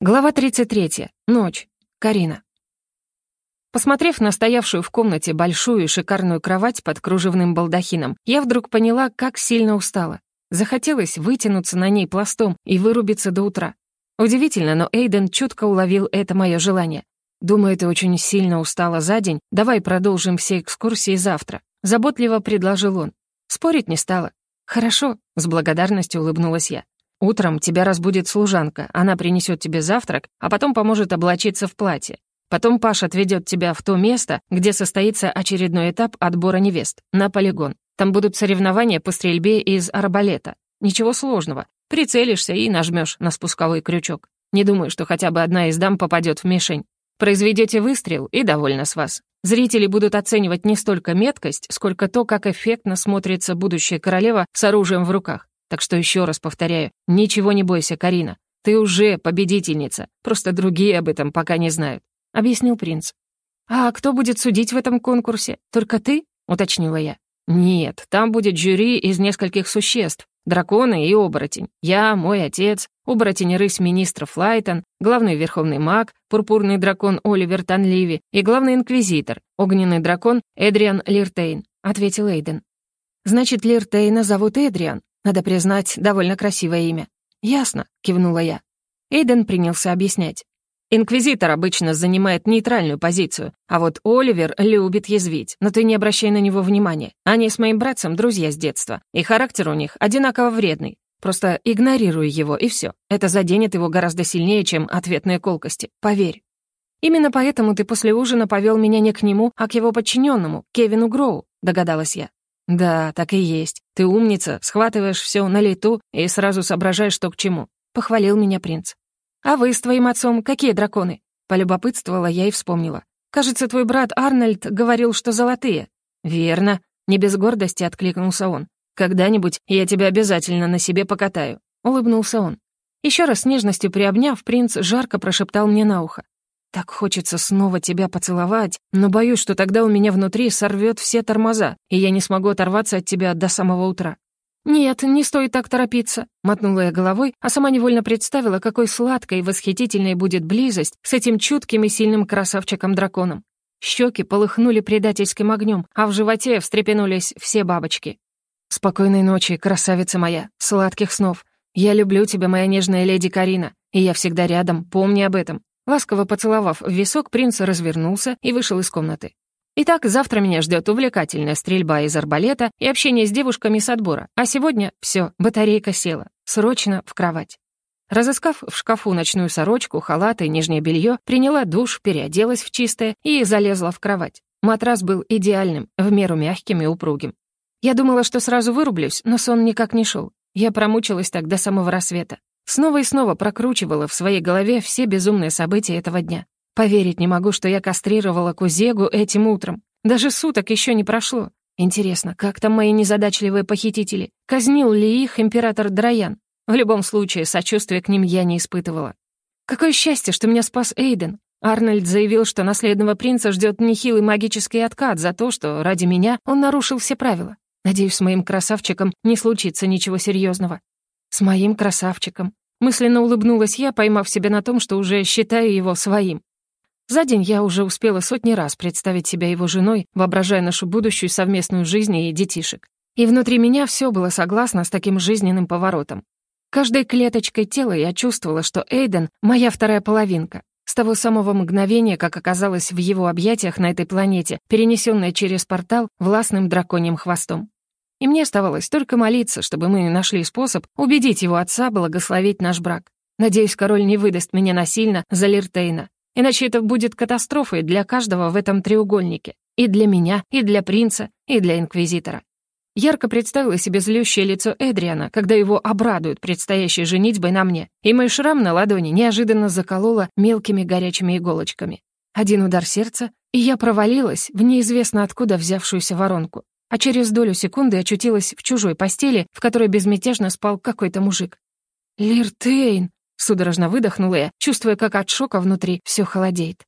Глава 33. Ночь. Карина. Посмотрев на стоявшую в комнате большую и шикарную кровать под кружевным балдахином, я вдруг поняла, как сильно устала. Захотелось вытянуться на ней пластом и вырубиться до утра. Удивительно, но Эйден чутко уловил это мое желание. «Думаю, ты очень сильно устала за день. Давай продолжим все экскурсии завтра», — заботливо предложил он. Спорить не стала. «Хорошо», — с благодарностью улыбнулась я. Утром тебя разбудит служанка, она принесет тебе завтрак, а потом поможет облачиться в платье. Потом Паш отведет тебя в то место, где состоится очередной этап отбора невест, на полигон. Там будут соревнования по стрельбе из арбалета. Ничего сложного. Прицелишься и нажмешь на спусковой крючок. Не думаю, что хотя бы одна из дам попадет в мишень. Произведете выстрел, и довольно с вас. Зрители будут оценивать не столько меткость, сколько то, как эффектно смотрится будущая королева с оружием в руках. Так что еще раз повторяю, ничего не бойся, Карина. Ты уже победительница, просто другие об этом пока не знают», — объяснил принц. «А кто будет судить в этом конкурсе? Только ты?» — уточнила я. «Нет, там будет жюри из нескольких существ. Драконы и оборотень. Я, мой отец, оборотень-рысь министра Флайтон, главный верховный маг, пурпурный дракон Оливер Танливи и главный инквизитор, огненный дракон Эдриан Лиртейн», — ответил Эйден. «Значит, Лиртейна зовут Эдриан. Надо признать, довольно красивое имя. «Ясно», — кивнула я. Эйден принялся объяснять. «Инквизитор обычно занимает нейтральную позицию, а вот Оливер любит язвить, но ты не обращай на него внимания. Они с моим братцем друзья с детства, и характер у них одинаково вредный. Просто игнорируй его, и все. Это заденет его гораздо сильнее, чем ответные колкости, поверь. Именно поэтому ты после ужина повел меня не к нему, а к его подчиненному, Кевину Гроу, догадалась я. «Да, так и есть. Ты умница, схватываешь все на лету и сразу соображаешь, что к чему», — похвалил меня принц. «А вы с твоим отцом какие драконы?» Полюбопытствовала я и вспомнила. «Кажется, твой брат Арнольд говорил, что золотые». «Верно», — не без гордости откликнулся он. «Когда-нибудь я тебя обязательно на себе покатаю», — улыбнулся он. Еще раз с нежностью приобняв, принц жарко прошептал мне на ухо. Так хочется снова тебя поцеловать, но боюсь, что тогда у меня внутри сорвет все тормоза, и я не смогу оторваться от тебя до самого утра». «Нет, не стоит так торопиться», — мотнула я головой, а сама невольно представила, какой сладкой и восхитительной будет близость с этим чутким и сильным красавчиком-драконом. Щеки полыхнули предательским огнем, а в животе встрепенулись все бабочки. «Спокойной ночи, красавица моя, сладких снов. Я люблю тебя, моя нежная леди Карина, и я всегда рядом, помни об этом. Ласково поцеловав в висок, принц развернулся и вышел из комнаты. Итак, завтра меня ждет увлекательная стрельба из арбалета и общение с девушками с отбора. А сегодня все, батарейка села. Срочно в кровать. Разыскав в шкафу ночную сорочку, халат и нижнее белье, приняла душ, переоделась в чистое и залезла в кровать. Матрас был идеальным, в меру мягким и упругим. Я думала, что сразу вырублюсь, но сон никак не шел. Я промучилась так до самого рассвета. Снова и снова прокручивала в своей голове все безумные события этого дня. Поверить не могу, что я кастрировала Кузегу этим утром. Даже суток еще не прошло. Интересно, как там мои незадачливые похитители? Казнил ли их император Драян? В любом случае, сочувствия к ним я не испытывала. Какое счастье, что меня спас Эйден. Арнольд заявил, что наследного принца ждет нехилый магический откат за то, что ради меня он нарушил все правила. Надеюсь, с моим красавчиком не случится ничего серьезного. С моим красавчиком. Мысленно улыбнулась я, поймав себя на том, что уже считаю его своим. За день я уже успела сотни раз представить себя его женой, воображая нашу будущую совместную жизнь и детишек. И внутри меня все было согласно с таким жизненным поворотом. Каждой клеточкой тела я чувствовала, что Эйден — моя вторая половинка. С того самого мгновения, как оказалась в его объятиях на этой планете, перенесенная через портал властным драконьим хвостом. И мне оставалось только молиться, чтобы мы нашли способ убедить его отца благословить наш брак. Надеюсь, король не выдаст меня насильно за Лиртейна. Иначе это будет катастрофой для каждого в этом треугольнике. И для меня, и для принца, и для инквизитора. Ярко представила себе злющее лицо Эдриана, когда его обрадуют предстоящей женитьбой на мне, и мой шрам на ладони неожиданно заколола мелкими горячими иголочками. Один удар сердца, и я провалилась в неизвестно откуда взявшуюся воронку а через долю секунды очутилась в чужой постели, в которой безмятежно спал какой-то мужик. «Лиртейн!» — судорожно выдохнула я, чувствуя, как от шока внутри все холодеет.